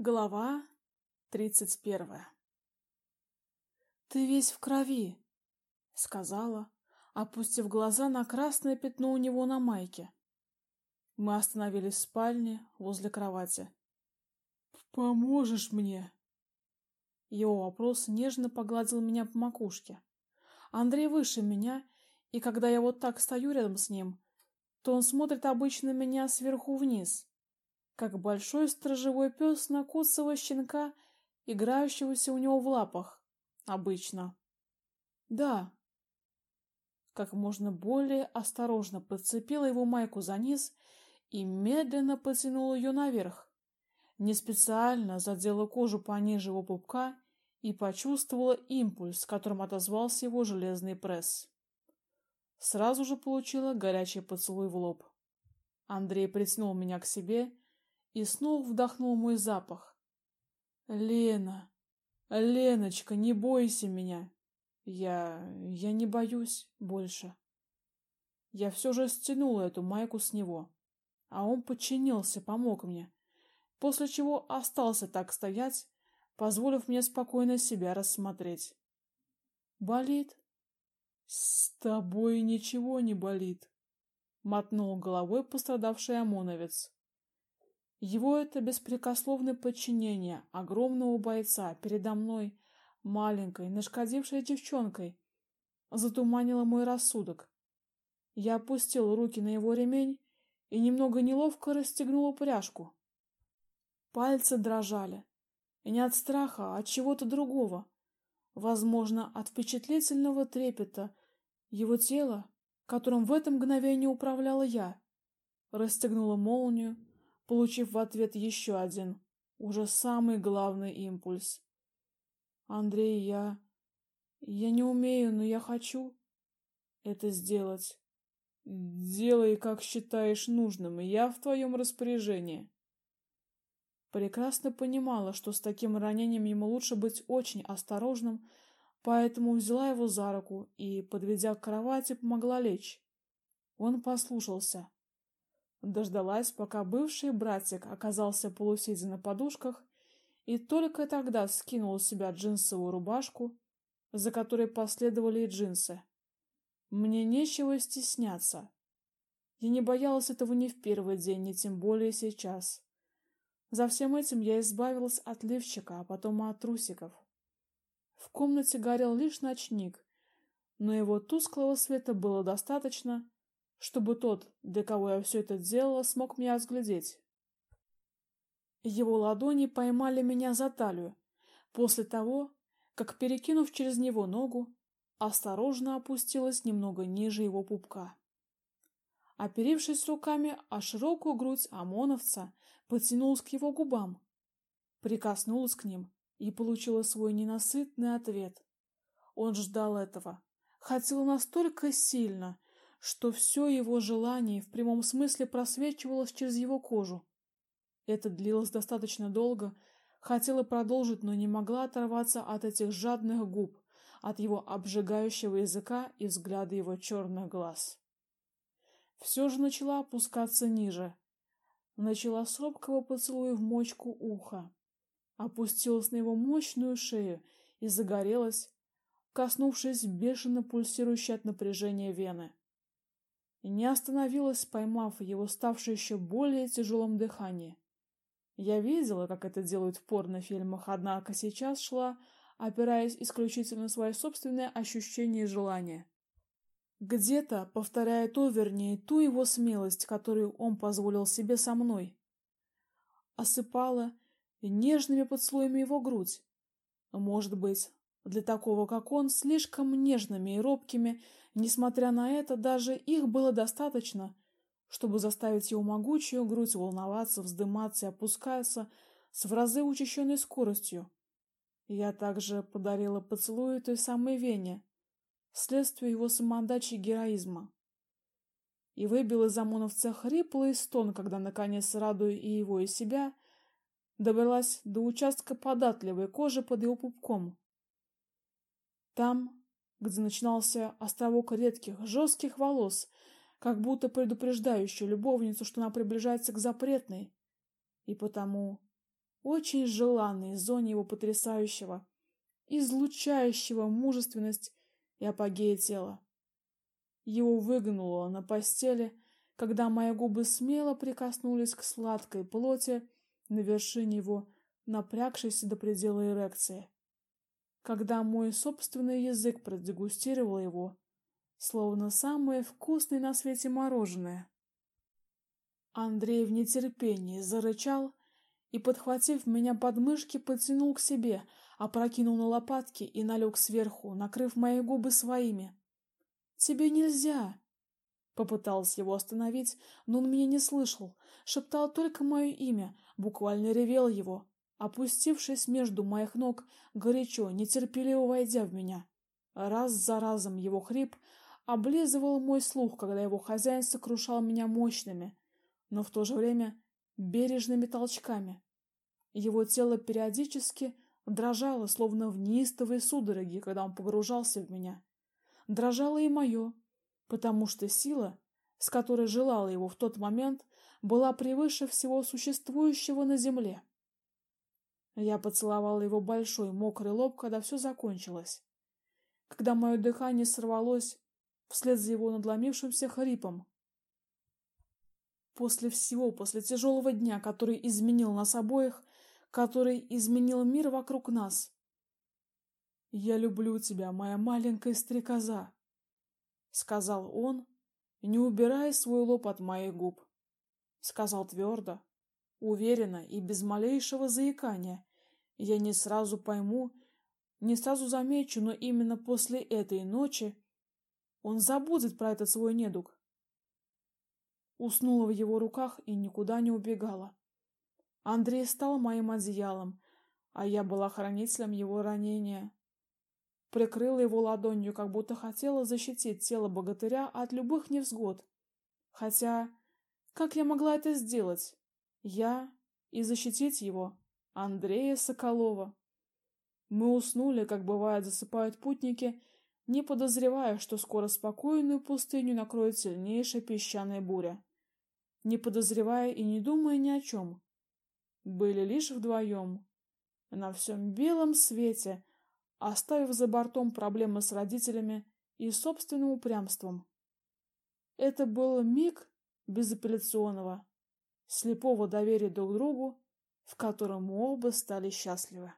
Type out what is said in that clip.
Глава тридцать первая. Ты весь в крови, сказала, опустив глаза на красное пятно у него на майке. Мы остановились в спальне возле кровати. Поможешь мне? Его вопрос нежно погладил меня по макушке. Андрей выше меня, и когда я вот так стою рядом с ним, то он смотрит обычно меня сверху вниз как большой сторожевой пес на куцого щенка, играющегося у него в лапах. Обычно. Да. Как можно более осторожно подцепила его майку за низ и медленно потянула ее наверх. Не специально задела кожу пониже его пупка и почувствовала импульс, которым отозвался его железный пресс. Сразу же получила горячий поцелуй в лоб. Андрей притянул меня к себе и снова вдохнул мой запах. Лена, Леночка, не бойся меня. Я я не боюсь больше. Я все же стянул эту майку с него, а он подчинился, помог мне, после чего остался так стоять, позволив мне спокойно себя рассмотреть. Болит? С тобой ничего не болит, мотнул головой пострадавший ОМОНовец. Его это беспрекословное подчинение огромного бойца передо мной, маленькой, нашкодившей девчонкой, затуманило мой рассудок. Я опустил руки на его ремень и немного неловко расстегнул пряжку. Пальцы дрожали, и не от страха, а от чего-то другого, возможно, от впечатлительного трепета его тела, которым в это мгновение управляла я. Расстегнула молнию, получив в ответ еще один, уже самый главный импульс. Андрей, я я не умею, но я хочу это сделать. Делай, как считаешь нужным, я в твоем распоряжении. Прекрасно понимала, что с таким ранением ему лучше быть очень осторожным, поэтому взяла его за руку и, подведя к кровати, помогла лечь. Он послушался. Дождалась, пока бывший братик оказался полусидя на подушках, и только тогда скинула с себя джинсовую рубашку, за которой последовали и джинсы. Мне нечего стесняться. Я не боялась этого ни в первый день, ни тем более сейчас. За всем этим я избавилась от лифчика, а потом и от трусиков. В комнате горел лишь ночник, но его тусклого света было достаточно, чтобы тот, для кого я все это делала, смог меня разглядеть. Его ладони поймали меня за талию, после того, как, перекинув через него ногу, осторожно опустилась немного ниже его пупка. Оперевшись руками о широкую грудь ОМОНовца, потянулась к его губам, прикоснулась к ним и получила свой ненасытный ответ. Он ждал этого, хотел настолько сильно, что все его желание в прямом смысле просвечивалось через его кожу. Это длилось достаточно долго, хотела продолжить, но не могла оторваться от этих жадных губ, от его обжигающего языка и взгляда его черных глаз. Все же начала опускаться ниже. Начала с робкого поцелуя в мочку уха, опустилась на его мощную шею и загорелась, коснувшись бешено пульсирующей от напряжения вены и не остановилась, поймав его ставшее еще более тяжелым дыхание. Я видела, как это делают в порнофильмах, однако сейчас шла, опираясь исключительно на свои собственные ощущения и желания. Где-то повторяя то, вернее, ту его смелость, которую он позволил себе со мной. Осыпала нежными поцелуями его грудь. Может быть, для такого, как он, слишком нежными и робкими, несмотря на это, даже их было достаточно, чтобы заставить его могучую грудь волноваться, вздыматься и опускаться с в разы учащенной скоростью. Я также подарила поцелуй той самой Вене, следствие его самоотдачи и героизма. И выбил из ОМОНовца хриплый стон, когда, наконец, радуя и его, и себя, добралась до участка податливой кожи под его пупком. Там, где начинался островок редких, жестких волос, как будто предупреждающий любовницу, что она приближается к запретной, и потому очень желанной зоне его потрясающего, излучающего мужественность и апогея тела. Его выгнуло на постели, когда мои губы смело прикоснулись к сладкой плоти на вершине его напрягшейся до предела эрекции. Когда мой собственный язык продегустировал его, словно самое вкусное на свете мороженое. Андрей в нетерпении зарычал и, подхватив меня под мышки, потянул к себе, опрокинул на лопатки и налег сверху, накрыв мои губы своими. Тебе нельзя. Попытался его остановить, но он меня не слышал, шептал только мое имя, буквально ревел его, опустившись между моих ног, горячо, нетерпеливо войдя в меня. Раз за разом его хрип облизывал мой слух, когда его хозяин сокрушал меня мощными, но в то же время бережными толчками. Его тело периодически дрожало, словно в неистовой судороге, когда он погружался в меня. Дрожало и мое, потому что сила, с которой желала его в тот момент, была превыше всего существующего на земле. Я поцеловала его большой мокрый лоб, когда все закончилось. Когда мое дыхание сорвалось вслед за его надломившимся хрипом, После всего, после тяжелого дня, который изменил нас обоих, который изменил мир вокруг нас. Я люблю тебя, моя маленькая стрекоза, сказал он, не убирая свой лоб от моих губ. Сказал твердо, уверенно и без малейшего заикания. Я не сразу пойму, не сразу замечу, но именно после этой ночи он забудет про этот свой недуг уснула в его руках и никуда не убегала. Андрей стал моим одеялом, а я была хранителем его ранения. Прикрыла его ладонью, как будто хотела защитить тело богатыря от любых невзгод. Хотя, как я могла это сделать? Я и защитить его, Андрея Соколова. Мы уснули, как бывает засыпают путники, не подозревая, что скоро спокойную пустыню накроет сильнейшая песчаная буря не подозревая и не думая ни о чем. Были лишь вдвоем. На всем белом свете, оставив за бортом проблемы с родителями и собственным упрямством. Это был миг безапелляционного, слепого доверия друг другу, в котором оба стали счастливы.